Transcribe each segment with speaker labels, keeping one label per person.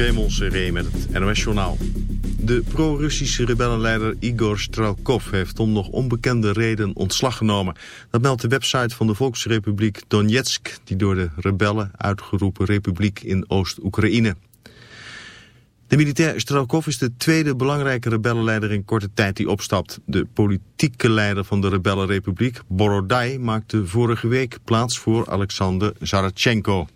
Speaker 1: Raymond Seré met het NOS-journaal. De pro-Russische rebellenleider Igor Strelkov heeft om nog onbekende reden ontslag genomen. Dat meldt de website van de Volksrepubliek Donetsk, die door de rebellen uitgeroepen republiek in Oost-Oekraïne. De militair Strelkov is de tweede belangrijke rebellenleider in korte tijd die opstapt. De politieke leider van de rebellenrepubliek, Borodai, maakte vorige week plaats voor Alexander Zarachenko.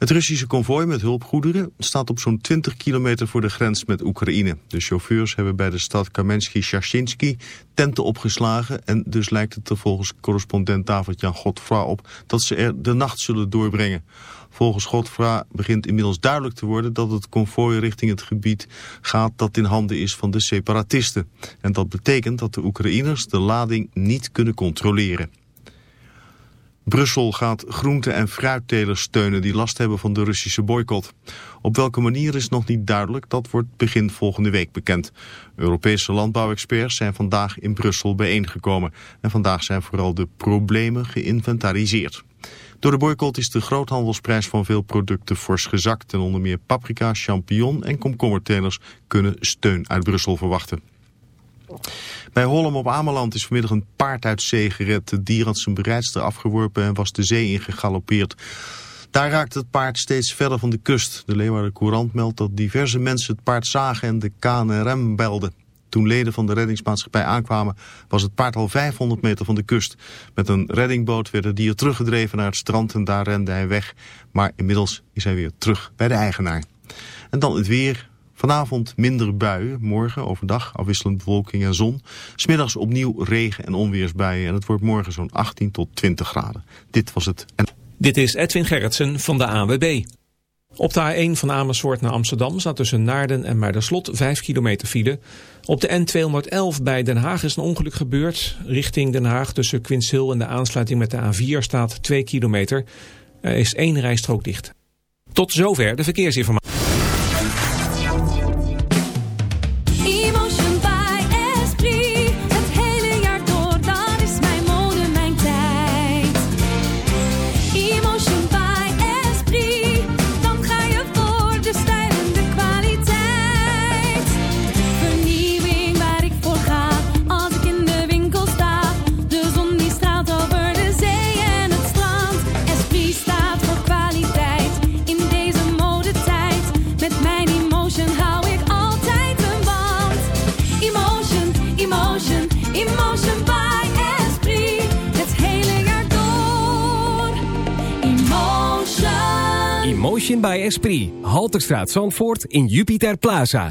Speaker 1: Het Russische konvooi met hulpgoederen staat op zo'n 20 kilometer voor de grens met Oekraïne. De chauffeurs hebben bij de stad Kamensky-Shashinsky tenten opgeslagen... en dus lijkt het er volgens correspondent David-Jan Godfra op... dat ze er de nacht zullen doorbrengen. Volgens Godfra begint inmiddels duidelijk te worden dat het konvooi richting het gebied gaat dat in handen is van de separatisten. En dat betekent dat de Oekraïners de lading niet kunnen controleren. Brussel gaat groente- en fruittelers steunen die last hebben van de Russische boycott. Op welke manier is nog niet duidelijk, dat wordt begin volgende week bekend. Europese landbouwexperts zijn vandaag in Brussel bijeengekomen. En vandaag zijn vooral de problemen geïnventariseerd. Door de boycott is de groothandelsprijs van veel producten fors gezakt. En onder meer paprika, champignon en komkommertelers kunnen steun uit Brussel verwachten. Bij Holm op Ameland is vanmiddag een paard uit zee gered. De dier had zijn bereidster afgeworpen en was de zee ingegalopeerd. Daar raakte het paard steeds verder van de kust. De Leeuwarden Courant meldt dat diverse mensen het paard zagen en de KNRM belden. Toen leden van de reddingsmaatschappij aankwamen was het paard al 500 meter van de kust. Met een reddingboot werd het dier teruggedreven naar het strand en daar rende hij weg. Maar inmiddels is hij weer terug bij de eigenaar. En dan het weer. Vanavond minder buien, morgen overdag afwisselend bewolking en zon. Smiddags opnieuw regen- en onweersbuien en het wordt morgen zo'n 18 tot 20 graden. Dit was het.
Speaker 2: Dit is Edwin Gerritsen van de ANWB. Op de A1 van Amersfoort naar Amsterdam staat tussen Naarden en Muiderslot 5 kilometer file. Op de N211 bij Den Haag is een ongeluk gebeurd. Richting Den Haag tussen Quinshil en de aansluiting met de A4 staat 2 kilometer. Er is één rijstrook dicht. Tot zover de verkeersinformatie.
Speaker 3: Esprit. Halterstraat Zandvoort in Jupiter Plaza.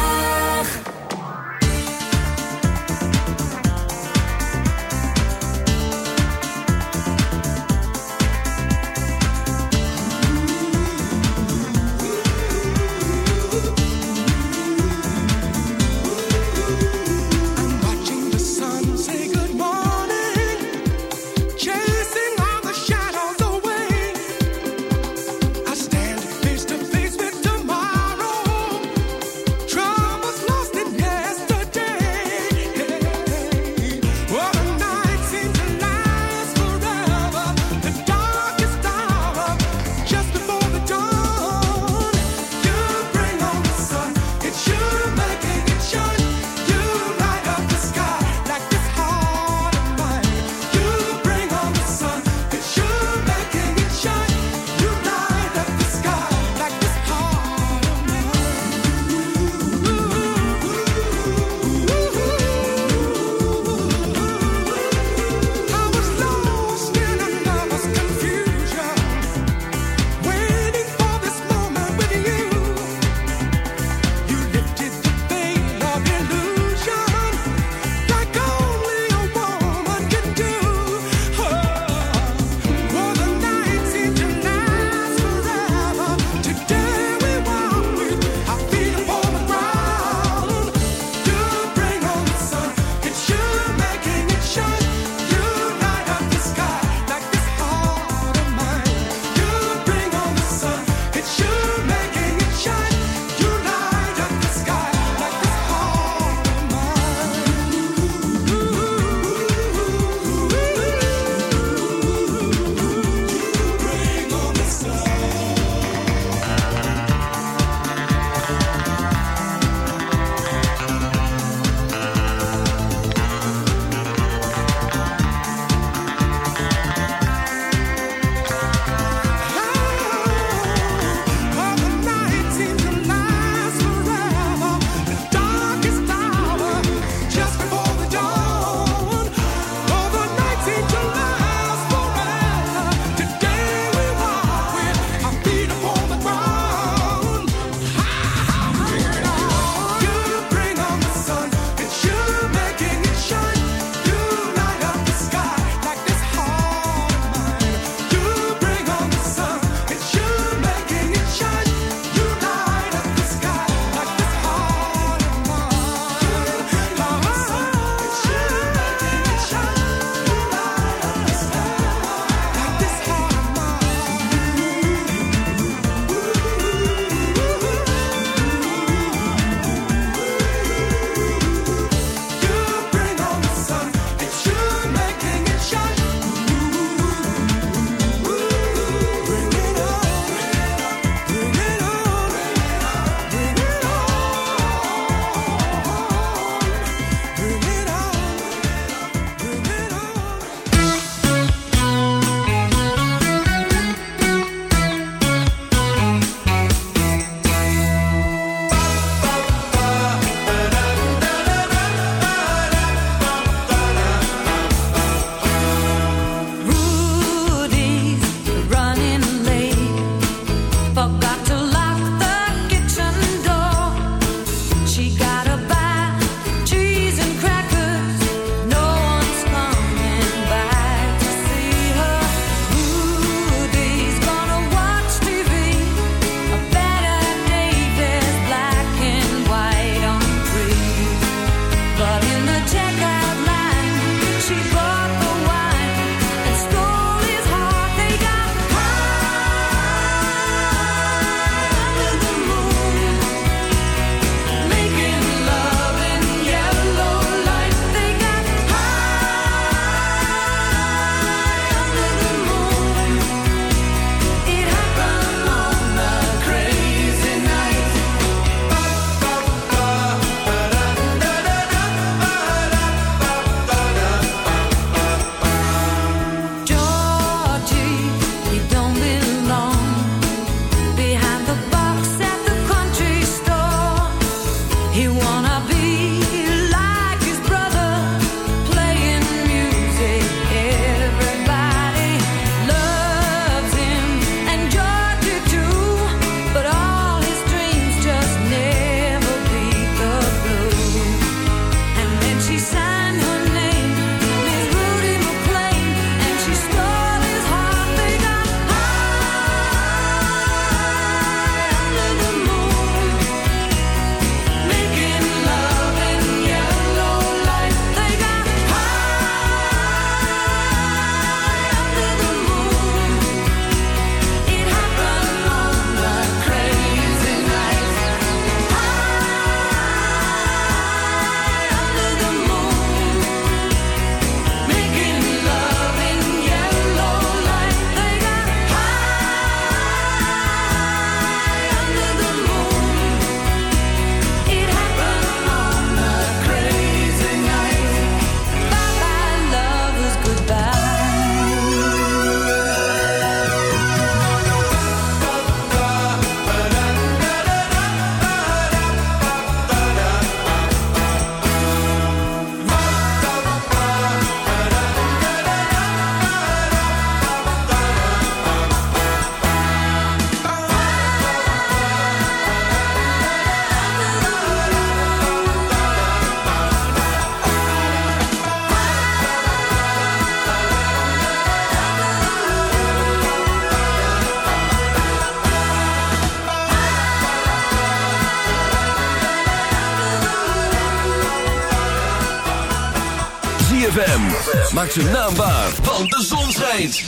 Speaker 4: Maak zijn naam waar, want de zon schijnt.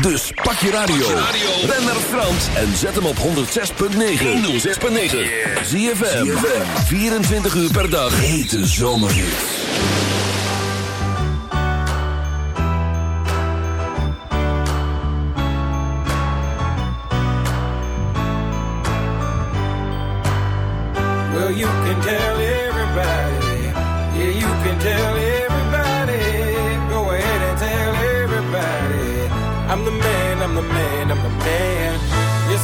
Speaker 4: Dus pak je radio. Ben naar Frans en zet hem op 106.9. 106.9. ZFM. 24 uur per dag. Hete zomerhits.
Speaker 5: Well, you can tell everybody. Yeah, you can tell everybody.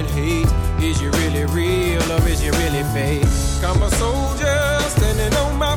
Speaker 5: and hate. Is you really real or is you really fake? I'm a soldier standing on my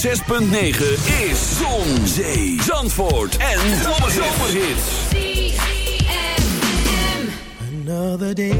Speaker 6: 6.9 is
Speaker 4: Zon, Zee, Zandvoort en Zomerhits.
Speaker 7: Another day.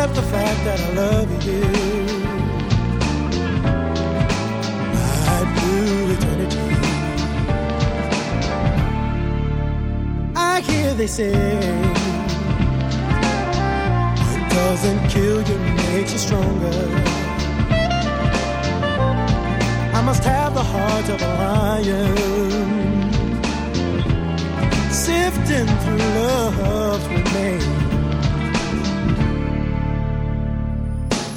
Speaker 6: Accept the fact that I love you. Right through eternity. I hear they say what doesn't kill you makes you stronger. I must have the heart of a lion, sifting through love's remains.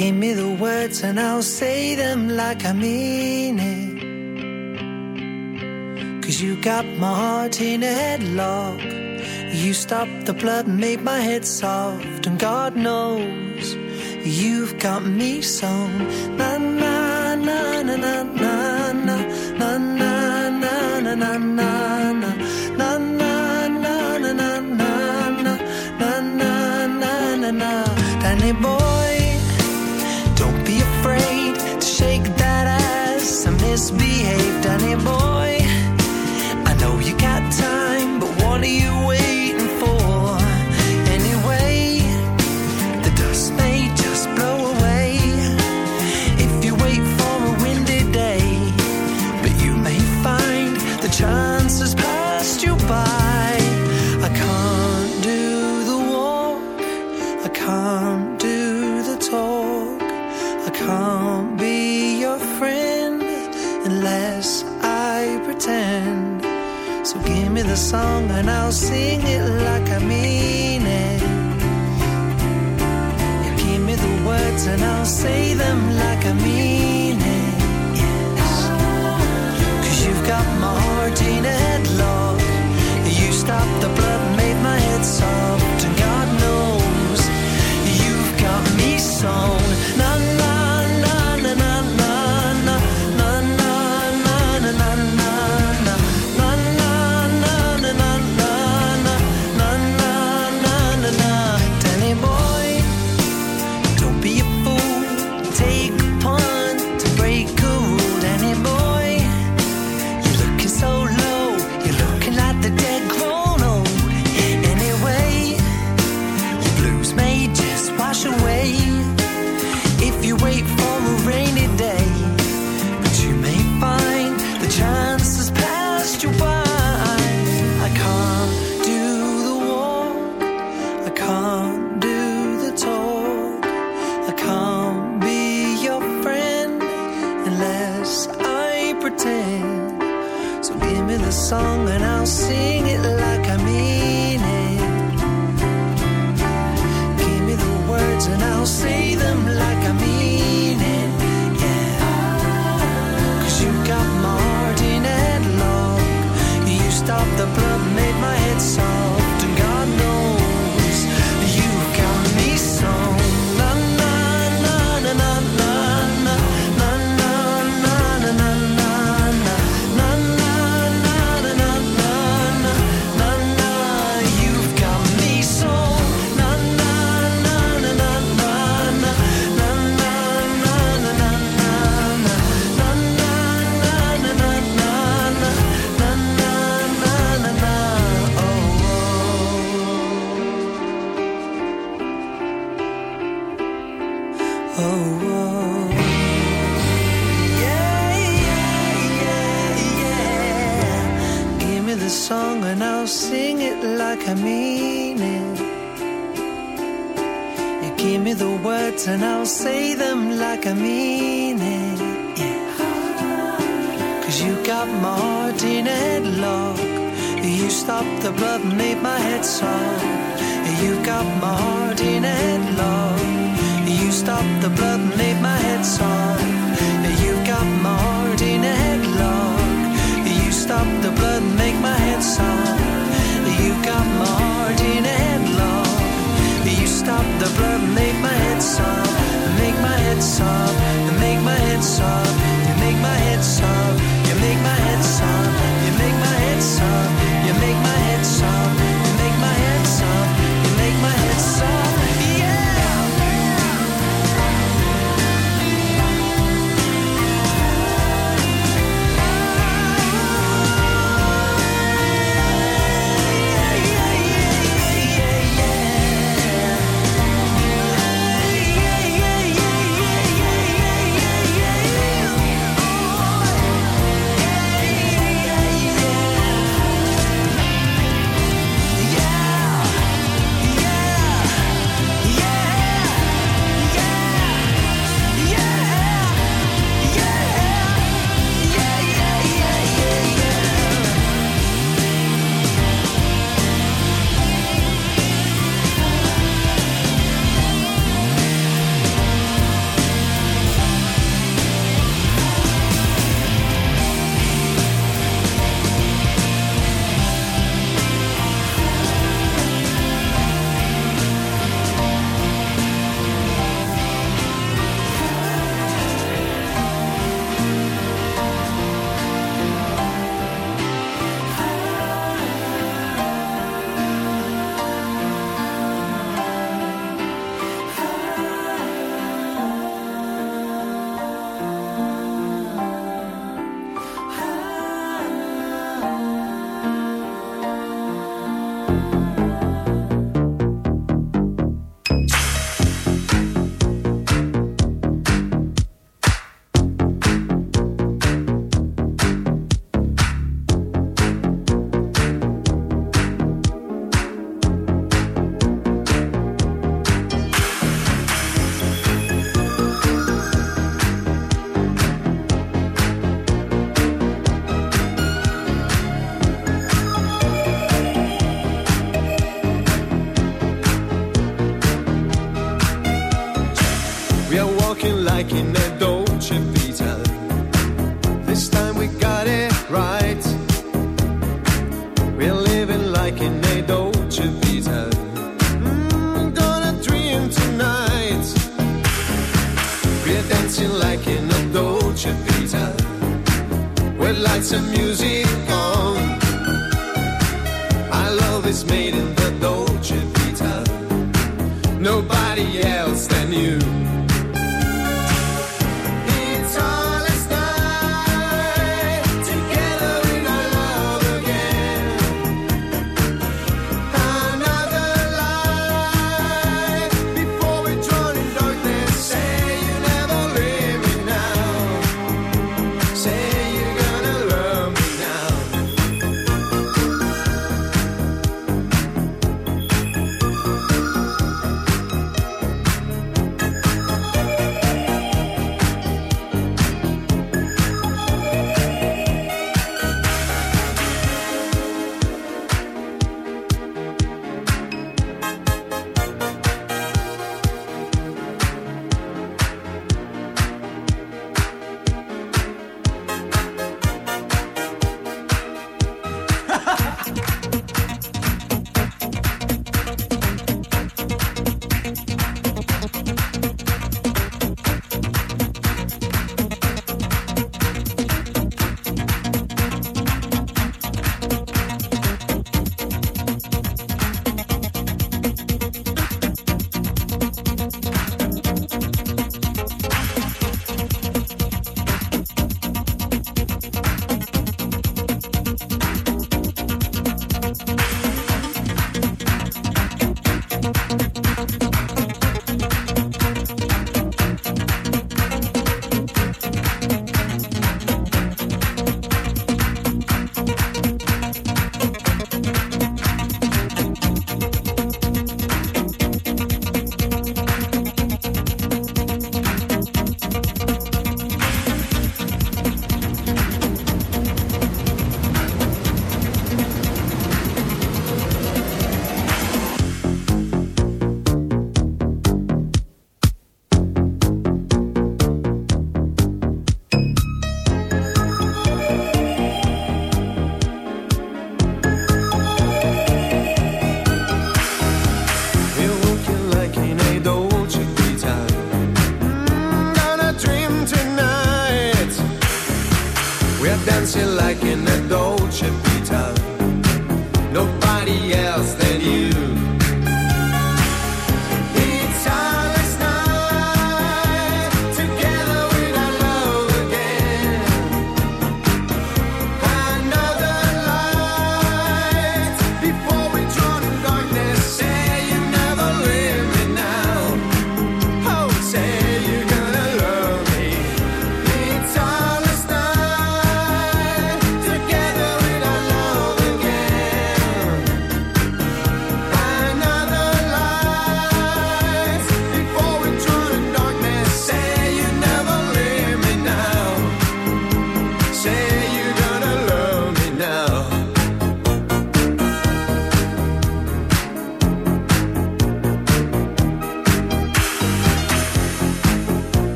Speaker 6: Give me the words and I'll say them like I mean it. Cause you got my heart in a headlock. You stopped the blood and made my head soft. And God knows you've got me sewn. Na na na na na misbehaved anymore. Pretend. So give me the song and I'll sing it like I mean it. You give me the words and I'll say them like I mean it. Yes. Cause you've got my heart in a headlock. You stopped the blood made my head soft. And God knows you've got me sewn.
Speaker 8: is made in the Dolce Vita. Nobody else than you.